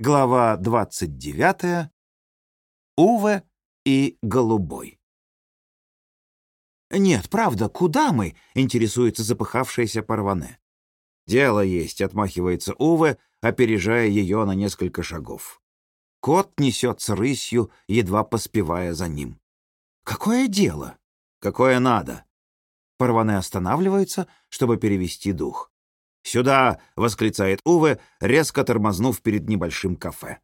Глава 29. Уве и Голубой. «Нет, правда, куда мы?» — интересуется запыхавшаяся Парване. «Дело есть», — отмахивается Уве, опережая ее на несколько шагов. Кот несется рысью, едва поспевая за ним. «Какое дело? Какое надо?» Парване останавливается, чтобы перевести дух. «Сюда!» — восклицает Уве, резко тормознув перед небольшим кафе.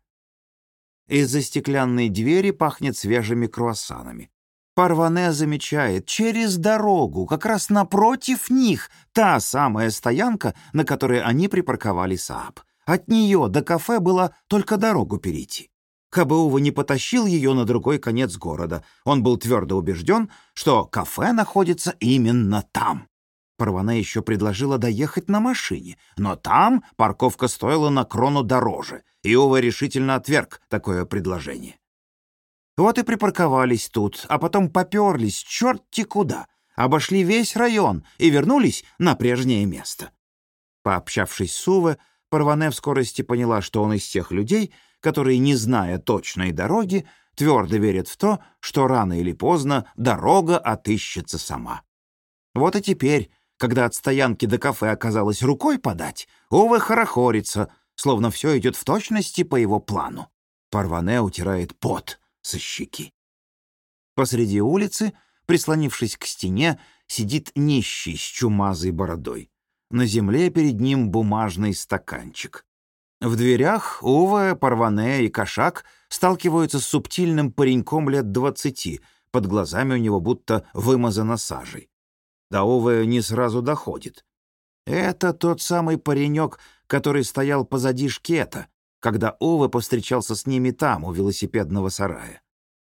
Из-за стеклянной двери пахнет свежими круассанами. Парване замечает, через дорогу, как раз напротив них, та самая стоянка, на которой они припарковали Сааб. От нее до кафе было только дорогу перейти. Кабыува не потащил ее на другой конец города. Он был твердо убежден, что кафе находится именно там. Парвана еще предложила доехать на машине, но там парковка стоила на крону дороже, и Ова решительно отверг такое предложение. Вот и припарковались тут, а потом поперлись черти куда, обошли весь район и вернулись на прежнее место. Пообщавшись с Уве, Парване в скорости поняла, что он из тех людей, которые, не зная точной дороги, твердо верят в то, что рано или поздно дорога отыщется сама. Вот и теперь когда от стоянки до кафе оказалось рукой подать, Уве хорохорится, словно все идет в точности по его плану. Парване утирает пот со щеки. Посреди улицы, прислонившись к стене, сидит нищий с чумазой бородой. На земле перед ним бумажный стаканчик. В дверях Ува, Парване и Кошак сталкиваются с субтильным пареньком лет двадцати, под глазами у него будто вымазано сажей. До Уве не сразу доходит. Это тот самый паренек, который стоял позади шкета, когда Уве повстречался с ними там, у велосипедного сарая.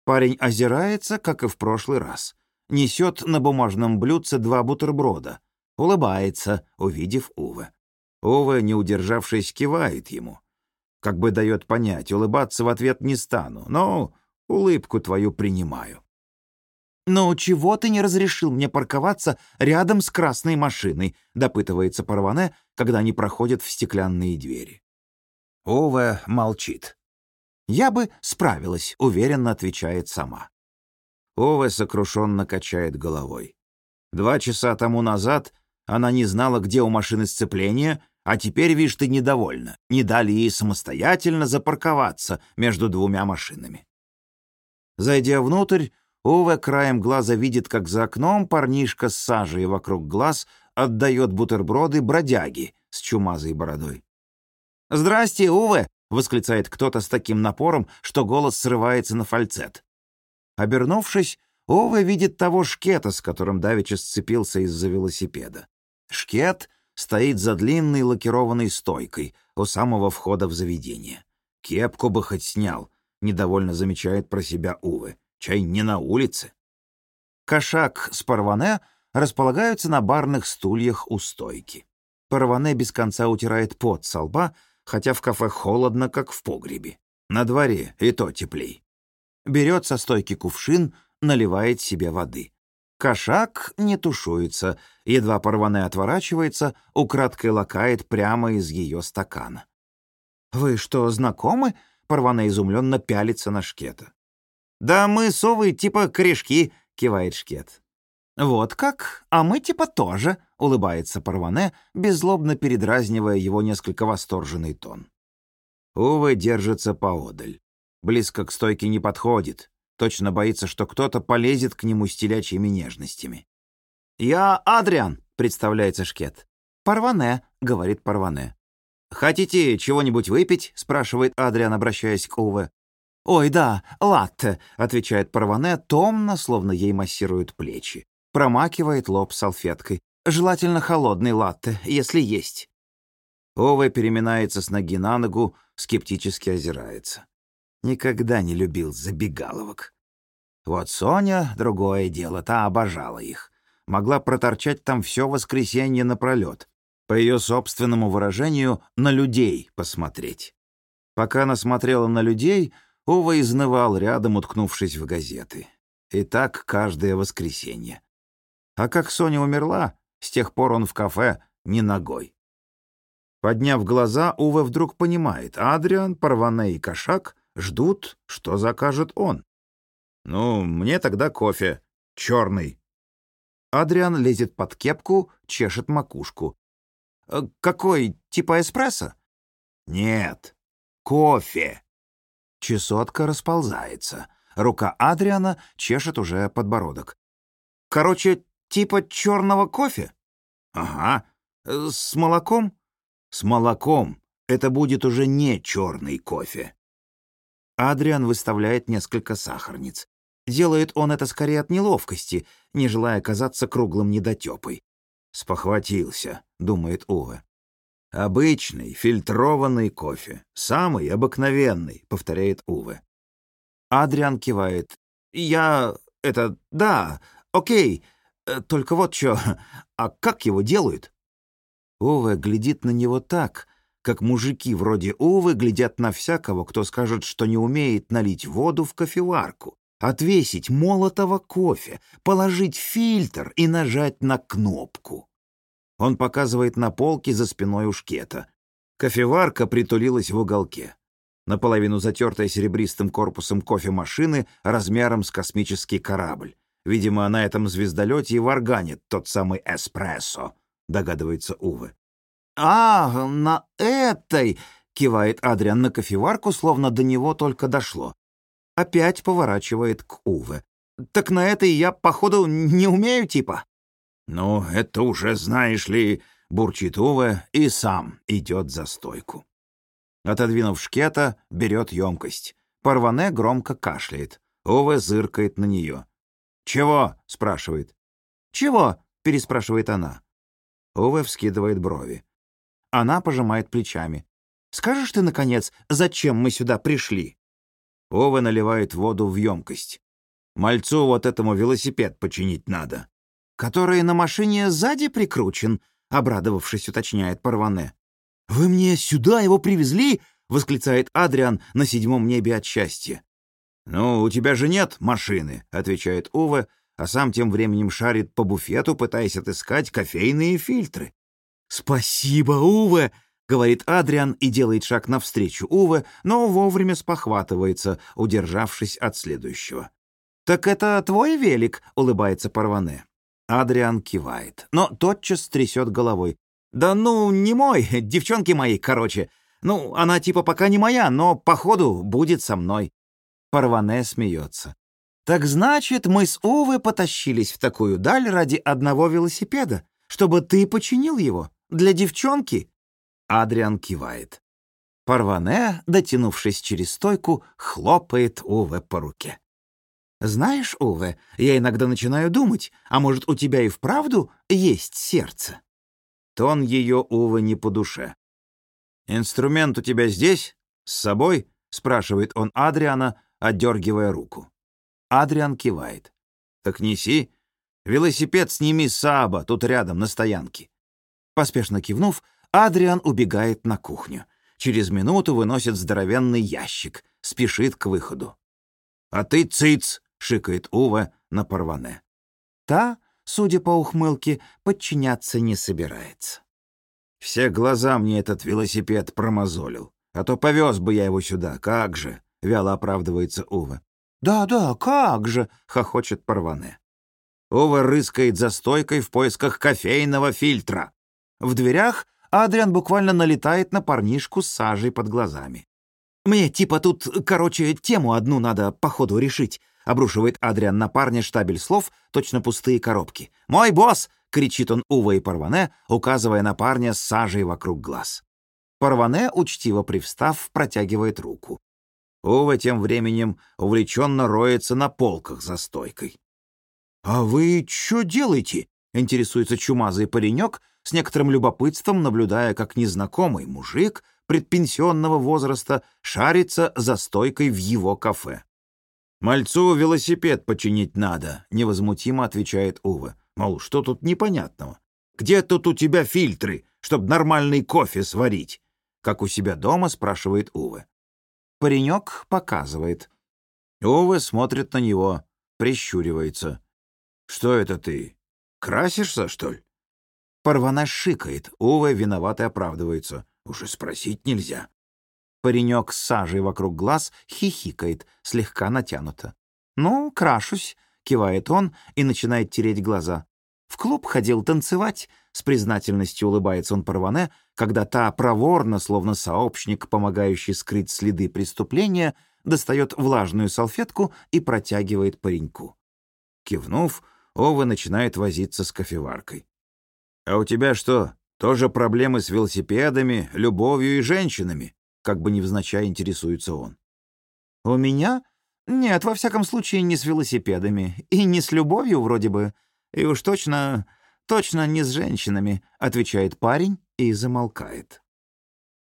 Парень озирается, как и в прошлый раз. Несет на бумажном блюдце два бутерброда. Улыбается, увидев Уве. Уве, не удержавшись, кивает ему. Как бы дает понять, улыбаться в ответ не стану, но улыбку твою принимаю. «Но чего ты не разрешил мне парковаться рядом с красной машиной?» — допытывается Парване, когда они проходят в стеклянные двери. Ова молчит. «Я бы справилась», — уверенно отвечает сама. Ова сокрушенно качает головой. Два часа тому назад она не знала, где у машины сцепление, а теперь, видишь, ты недовольна. Не дали ей самостоятельно запарковаться между двумя машинами. Зайдя внутрь, Уве краем глаза видит, как за окном парнишка с сажей вокруг глаз отдает бутерброды бродяги с чумазой бородой. «Здрасте, Уве!» — восклицает кто-то с таким напором, что голос срывается на фальцет. Обернувшись, Уве видит того шкета, с которым Давича сцепился из-за велосипеда. Шкет стоит за длинной лакированной стойкой у самого входа в заведение. «Кепку бы хоть снял», — недовольно замечает про себя Уве. Чай не на улице. Кошак с Парване располагаются на барных стульях у стойки. Парване без конца утирает пот со лба, хотя в кафе холодно, как в погребе. На дворе и то теплей. Берет со стойки кувшин, наливает себе воды. Кошак не тушуется, едва Парване отворачивается, украдкой лакает прямо из ее стакана. «Вы что, знакомы?» — Парване изумленно пялится на шкета. «Да мы совы типа корешки», — кивает Шкет. «Вот как? А мы типа тоже», — улыбается Парване, беззлобно передразнивая его несколько восторженный тон. Увы держится поодаль. Близко к стойке не подходит. Точно боится, что кто-то полезет к нему с телячьими нежностями. «Я Адриан», — представляется Шкет. «Парване», — говорит Парване. «Хотите чего-нибудь выпить?» — спрашивает Адриан, обращаясь к Уве. «Ой, да, латте», — отвечает Парване, томно, словно ей массируют плечи. Промакивает лоб салфеткой. «Желательно холодный латте, если есть». Ова переминается с ноги на ногу, скептически озирается. Никогда не любил забегаловок. Вот Соня — другое дело, та обожала их. Могла проторчать там все воскресенье напролет. По ее собственному выражению, на людей посмотреть. Пока она смотрела на людей — Ова изнывал рядом, уткнувшись в газеты. И так каждое воскресенье. А как Соня умерла, с тех пор он в кафе не ногой. Подняв глаза, Уве вдруг понимает, Адриан, Парване и Кошак ждут, что закажет он. «Ну, мне тогда кофе. Черный». Адриан лезет под кепку, чешет макушку. «Э, «Какой? Типа эспрессо?» «Нет, кофе». Чесотка расползается. Рука Адриана чешет уже подбородок. «Короче, типа черного кофе?» «Ага. Э, с молоком?» «С молоком. Это будет уже не черный кофе». Адриан выставляет несколько сахарниц. Делает он это скорее от неловкости, не желая казаться круглым недотепой. «Спохватился», — думает Уве. «Обычный, фильтрованный кофе. Самый обыкновенный», — повторяет Уве. Адриан кивает. «Я... это... да, окей. Э, только вот что... А как его делают?» Уве глядит на него так, как мужики вроде Увы глядят на всякого, кто скажет, что не умеет налить воду в кофеварку, отвесить молотого кофе, положить фильтр и нажать на кнопку. Он показывает на полке за спиной у шкета. Кофеварка притулилась в уголке. Наполовину затертая серебристым корпусом кофемашины размером с космический корабль. Видимо, на этом звездолете и варганит тот самый эспрессо, догадывается Уве. «А, на этой!» — кивает Адриан на кофеварку, словно до него только дошло. Опять поворачивает к Уве. «Так на этой я, походу, не умею, типа?» «Ну, это уже, знаешь ли...» — бурчит Уве и сам идет за стойку. Отодвинув шкета, берет емкость. Парване громко кашляет. Уве зыркает на нее. «Чего?» — спрашивает. «Чего?» — переспрашивает она. Уве вскидывает брови. Она пожимает плечами. «Скажешь ты, наконец, зачем мы сюда пришли?» Ова наливает воду в емкость. «Мальцу вот этому велосипед починить надо». «Который на машине сзади прикручен», — обрадовавшись, уточняет Парване. «Вы мне сюда его привезли?» — восклицает Адриан на седьмом небе от счастья. «Ну, у тебя же нет машины», — отвечает Ува, а сам тем временем шарит по буфету, пытаясь отыскать кофейные фильтры. «Спасибо, Уве!» — говорит Адриан и делает шаг навстречу Уве, но вовремя спохватывается, удержавшись от следующего. «Так это твой велик?» — улыбается Парване. Адриан кивает, но тотчас трясет головой. «Да ну, не мой, девчонки мои, короче. Ну, она типа пока не моя, но, походу, будет со мной». Парване смеется. «Так значит, мы с Увы потащились в такую даль ради одного велосипеда, чтобы ты починил его?» Для девчонки?» Адриан кивает. Парване, дотянувшись через стойку, хлопает Уве по руке. «Знаешь, Уве, я иногда начинаю думать, а может, у тебя и вправду есть сердце?» Тон ее Уве не по душе. «Инструмент у тебя здесь? С собой?» — спрашивает он Адриана, отдергивая руку. Адриан кивает. «Так неси. Велосипед сними с Саба, тут рядом, на стоянке. Поспешно кивнув, Адриан убегает на кухню. Через минуту выносит здоровенный ящик, спешит к выходу. «А ты циц!» — шикает Ува на Парване. Та, судя по ухмылке, подчиняться не собирается. «Все глаза мне этот велосипед промозолил, а то повез бы я его сюда, как же!» — вяло оправдывается Ува. «Да-да, как же!» — хохочет Парване. Ува рыскает за стойкой в поисках кофейного фильтра. В дверях Адриан буквально налетает на парнишку с сажей под глазами. «Мне типа тут, короче, тему одну надо по ходу решить», — обрушивает Адриан на парня штабель слов, точно пустые коробки. «Мой босс!» — кричит он Ува и Парване, указывая на парня с сажей вокруг глаз. Парване, учтиво привстав, протягивает руку. Ува тем временем увлеченно роется на полках за стойкой. «А вы что делаете?» — интересуется чумазый паренек, с некоторым любопытством наблюдая, как незнакомый мужик предпенсионного возраста шарится за стойкой в его кафе. «Мальцу велосипед починить надо», — невозмутимо отвечает Ува. «Мол, что тут непонятного? Где тут у тебя фильтры, чтобы нормальный кофе сварить?» Как у себя дома, спрашивает Ува. Паренек показывает. Ува смотрит на него, прищуривается. «Что это ты? Красишься, что ли?» Парвана шикает, Ува виноват и оправдывается. Уже спросить нельзя. Паренек с сажей вокруг глаз хихикает, слегка натянуто. «Ну, крашусь», — кивает он и начинает тереть глаза. «В клуб ходил танцевать», — с признательностью улыбается он Парване, когда та проворно, словно сообщник, помогающий скрыть следы преступления, достает влажную салфетку и протягивает пареньку. Кивнув, Ова начинает возиться с кофеваркой. «А у тебя что, тоже проблемы с велосипедами, любовью и женщинами?» Как бы невзначай интересуется он. «У меня? Нет, во всяком случае, не с велосипедами. И не с любовью, вроде бы. И уж точно, точно не с женщинами», — отвечает парень и замолкает.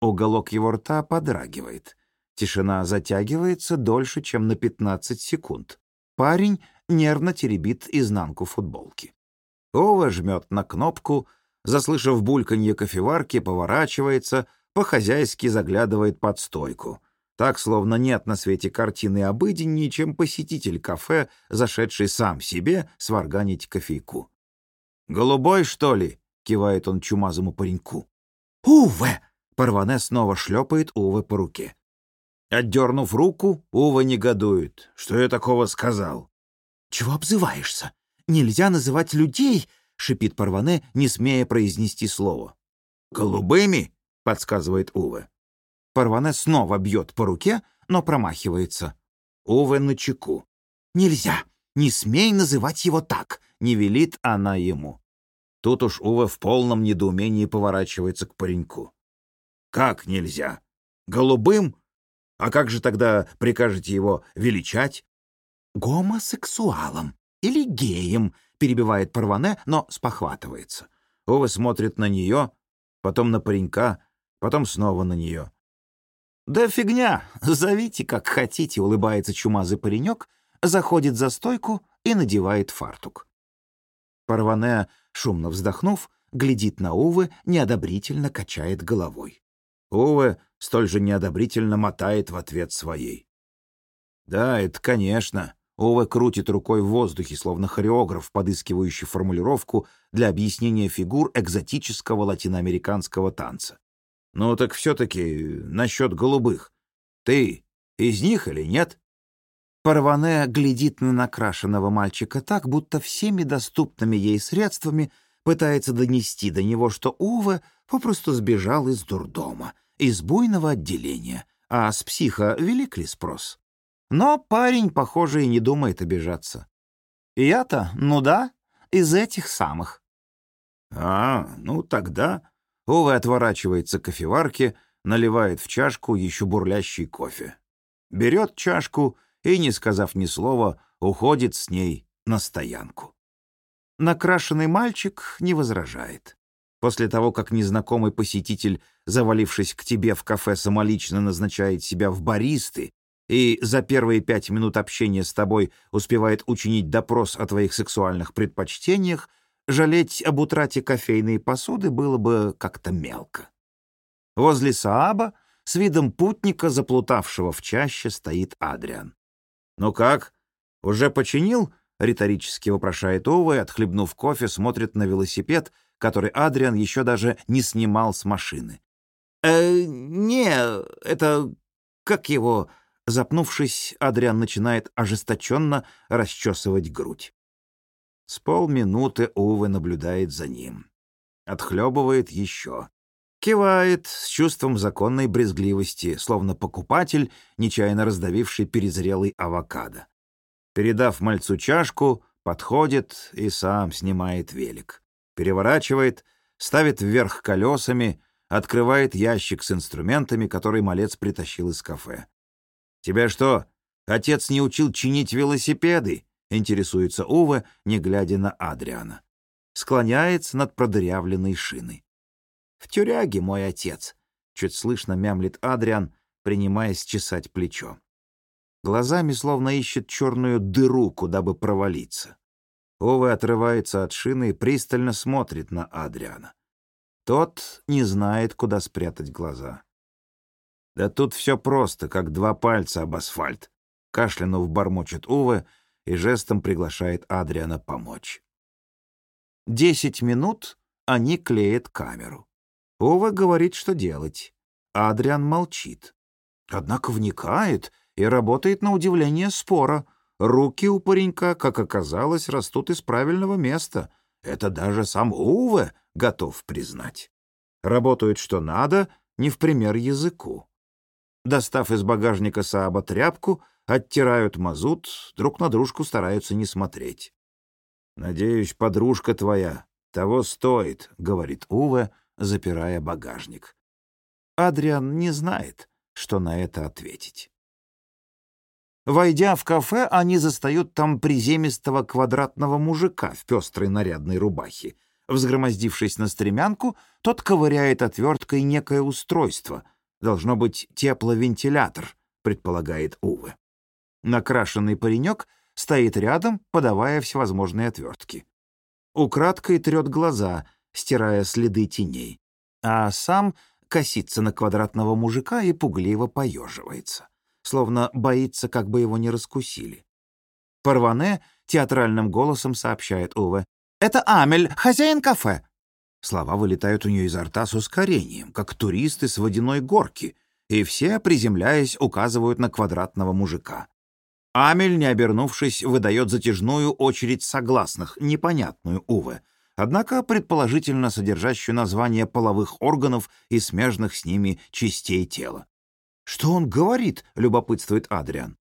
Уголок его рта подрагивает. Тишина затягивается дольше, чем на 15 секунд. Парень нервно теребит изнанку футболки. Ова жмет на кнопку, заслышав бульканье кофеварки, поворачивается — по-хозяйски заглядывает под стойку. Так, словно нет на свете картины обыденнее, чем посетитель кафе, зашедший сам себе сварганить кофейку. «Голубой, что ли?» — кивает он чумазому пареньку. «Уве!» — Парване снова шлепает Уве по руке. Отдернув руку, Ува негодует. «Что я такого сказал?» «Чего обзываешься? Нельзя называть людей!» — шипит Парване, не смея произнести слово. «Голубыми?» — подсказывает Уве. Парване снова бьет по руке, но промахивается. Уве на чеку. «Нельзя! Не смей называть его так!» — не велит она ему. Тут уж Уве в полном недоумении поворачивается к пареньку. «Как нельзя? Голубым? А как же тогда прикажете его величать?» «Гомосексуалом или геем», — перебивает Парване, но спохватывается. Уве смотрит на нее, потом на паренька, потом снова на нее. «Да фигня, зовите как хотите», — улыбается чумазый паренек, заходит за стойку и надевает фартук. Парване, шумно вздохнув, глядит на Увы, неодобрительно качает головой. Увы столь же неодобрительно мотает в ответ своей. «Да, это конечно», Ова крутит рукой в воздухе, словно хореограф, подыскивающий формулировку для объяснения фигур экзотического латиноамериканского танца. Ну так все-таки насчет голубых. Ты из них или нет? Парване глядит на накрашенного мальчика так, будто всеми доступными ей средствами пытается донести до него, что Уве попросту сбежал из дурдома, из буйного отделения, а с психа велик ли спрос? Но парень, похоже, и не думает обижаться. Я-то, ну да, из этих самых. А, ну тогда Ова отворачивается к кофеварке, наливает в чашку еще бурлящий кофе. Берет чашку и, не сказав ни слова, уходит с ней на стоянку. Накрашенный мальчик не возражает. После того, как незнакомый посетитель, завалившись к тебе в кафе, самолично назначает себя в баристы и за первые пять минут общения с тобой успевает учинить допрос о твоих сексуальных предпочтениях, жалеть об утрате кофейной посуды было бы как-то мелко. Возле Сааба с видом путника, заплутавшего в чаще, стоит Адриан. «Ну как, уже починил?» — риторически вопрошает Ова и, отхлебнув кофе, смотрит на велосипед, который Адриан еще даже не снимал с машины. «Э, не, это... как его...» Запнувшись, Адриан начинает ожесточенно расчесывать грудь. С полминуты Уве наблюдает за ним. Отхлебывает еще. Кивает с чувством законной брезгливости, словно покупатель, нечаянно раздавивший перезрелый авокадо. Передав мальцу чашку, подходит и сам снимает велик. Переворачивает, ставит вверх колесами, открывает ящик с инструментами, который малец притащил из кафе. «Тебя что, отец не учил чинить велосипеды?» Интересуется Ува, не глядя на Адриана. Склоняется над продырявленной шиной. «В тюряге мой отец», — чуть слышно мямлит Адриан, принимаясь чесать плечо. Глазами словно ищет черную дыру, куда бы провалиться. Ова отрывается от шины и пристально смотрит на Адриана. Тот не знает, куда спрятать глаза. Да тут все просто, как два пальца об асфальт. Кашлянув бормочет Уве и жестом приглашает Адриана помочь. Десять минут они клеят камеру. Ова говорит, что делать. Адриан молчит. Однако вникает и работает на удивление спора. Руки у паренька, как оказалось, растут из правильного места. Это даже сам Уве готов признать. Работают что надо, не в пример языку. Достав из багажника Сааба тряпку, оттирают мазут, друг на дружку стараются не смотреть. «Надеюсь, подружка твоя того стоит», — говорит Уве, запирая багажник. Адриан не знает, что на это ответить. Войдя в кафе, они застают там приземистого квадратного мужика в пестрой нарядной рубахе. Взгромоздившись на стремянку, тот ковыряет отверткой некое устройство. Должно быть тепловентилятор, предполагает Уве. Накрашенный паренек стоит рядом, подавая всевозможные отвертки. Украдкой трет глаза, стирая следы теней. А сам косится на квадратного мужика и пугливо поеживается, словно боится, как бы его не раскусили. Парване театральным голосом сообщает Уве. «Это Амель, хозяин кафе!» Слова вылетают у нее изо рта с ускорением, как туристы с водяной горки, и все, приземляясь, указывают на квадратного мужика. Амель, не обернувшись, выдает затяжную очередь согласных, непонятную Уве, однако предположительно содержащую название половых органов и смежных с ними частей тела. «Что он говорит?» — любопытствует Адриан.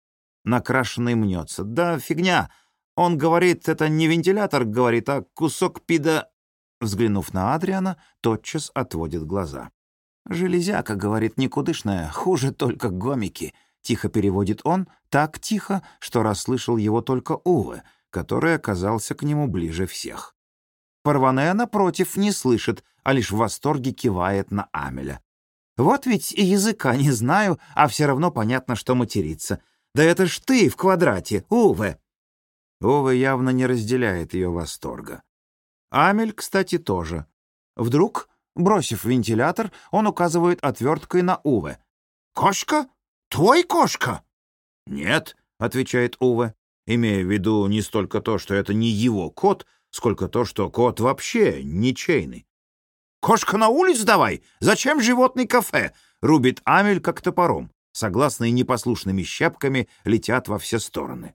Накрашенный мнется. «Да фигня. Он говорит, это не вентилятор, говорит, а кусок пида...» Взглянув на Адриана, тотчас отводит глаза. «Железяка, — говорит, — никудышная, хуже только гомики». Тихо переводит он, так тихо, что расслышал его только Уве, который оказался к нему ближе всех. Парване, напротив, не слышит, а лишь в восторге кивает на Амеля. «Вот ведь и языка не знаю, а все равно понятно, что материться. Да это ж ты в квадрате, Уве!» Ова явно не разделяет ее восторга. Амель, кстати, тоже. Вдруг, бросив вентилятор, он указывает отверткой на Уве. «Кошка? Твой кошка?» «Нет», — отвечает Уве, имея в виду не столько то, что это не его кот, сколько то, что кот вообще ничейный. «Кошка на улиц давай! Зачем животный кафе?» — рубит Амель как топором. Согласные непослушными щепками летят во все стороны.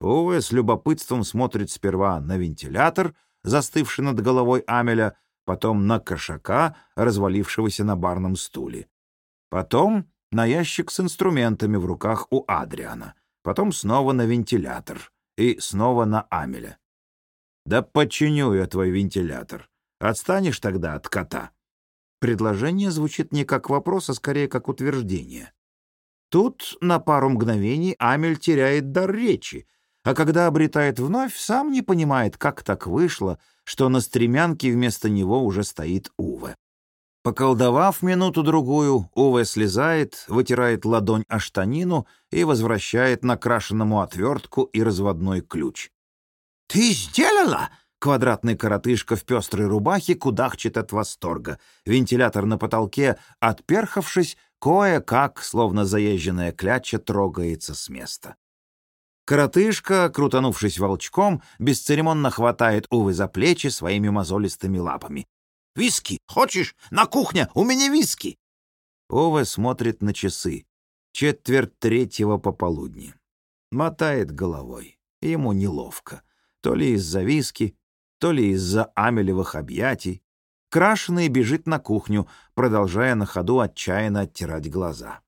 Уве с любопытством смотрит сперва на вентилятор, застывший над головой Амеля, потом на кошака, развалившегося на барном стуле. Потом на ящик с инструментами в руках у Адриана, потом снова на вентилятор и снова на Амеля. «Да подчиню я твой вентилятор. Отстанешь тогда от кота?» Предложение звучит не как вопрос, а скорее как утверждение. Тут на пару мгновений Амель теряет дар речи, а когда обретает вновь, сам не понимает, как так вышло, что на стремянке вместо него уже стоит Уве. Поколдовав минуту-другую, Уве слезает, вытирает ладонь о штанину и возвращает накрашенному отвертку и разводной ключ. «Ты сделала?» Квадратный коротышка в пестрой рубахе кудахчет от восторга. Вентилятор на потолке, отперхавшись, кое-как, словно заезженная кляча, трогается с места. Коротышка, крутанувшись волчком, бесцеремонно хватает Увы за плечи своими мозолистыми лапами. «Виски! Хочешь? На кухне! У меня виски!» Уве смотрит на часы. Четверть третьего пополудни. Мотает головой. Ему неловко. То ли из-за виски, то ли из-за амелевых объятий. Крашеный бежит на кухню, продолжая на ходу отчаянно оттирать глаза.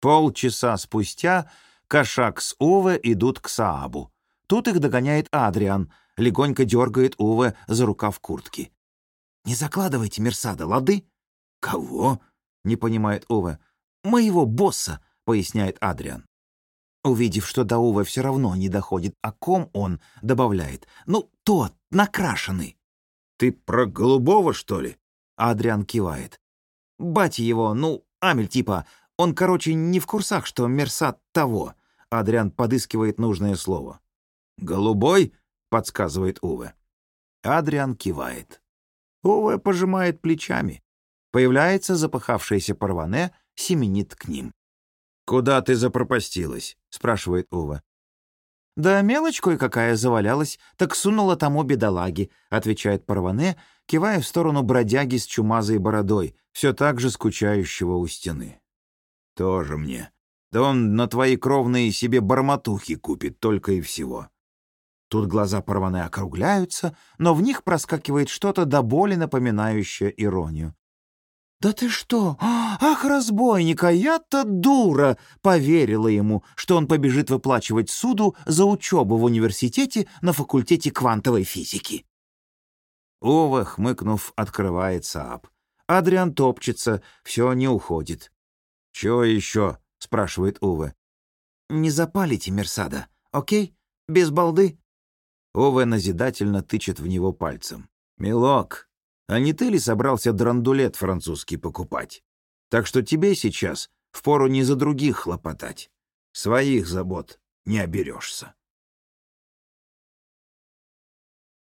Полчаса спустя Кошак с Уве идут к Саабу. Тут их догоняет Адриан, легонько дергает Уве за рукав куртки. «Не закладывайте Мерсада, лады?» «Кого?» — не понимает Уве. «Моего босса», — поясняет Адриан. Увидев, что до Уве все равно не доходит, о ком он, добавляет. «Ну, тот, накрашенный». «Ты про голубого, что ли?» Адриан кивает. «Батя его, ну, Амель типа, он, короче, не в курсах, что Мерсат того. Адриан подыскивает нужное слово. «Голубой?» — подсказывает Уве. Адриан кивает. Уве пожимает плечами. Появляется запахавшаяся Парване, семенит к ним. «Куда ты запропастилась?» — спрашивает Уве. «Да мелочь кое-какая завалялась, так сунула тому бедолаги», — отвечает Парване, кивая в сторону бродяги с чумазой бородой, все так же скучающего у стены. «Тоже мне. Да он на твои кровные себе барматухи купит только и всего». Тут глаза Парване округляются, но в них проскакивает что-то до боли напоминающее иронию. «Да ты что? Ах, разбойника, я-то дура!» Поверила ему, что он побежит выплачивать суду за учебу в университете на факультете квантовой физики. Ова, хмыкнув, открывает Сааб. Адриан топчется, все не уходит. «Чего еще?» — спрашивает Уве. «Не запалите Мерсада, окей? Без балды?» Уве назидательно тычет в него пальцем. «Милок, а не ты ли собрался драндулет французский покупать? Так что тебе сейчас впору не за других хлопотать. Своих забот не оберешься.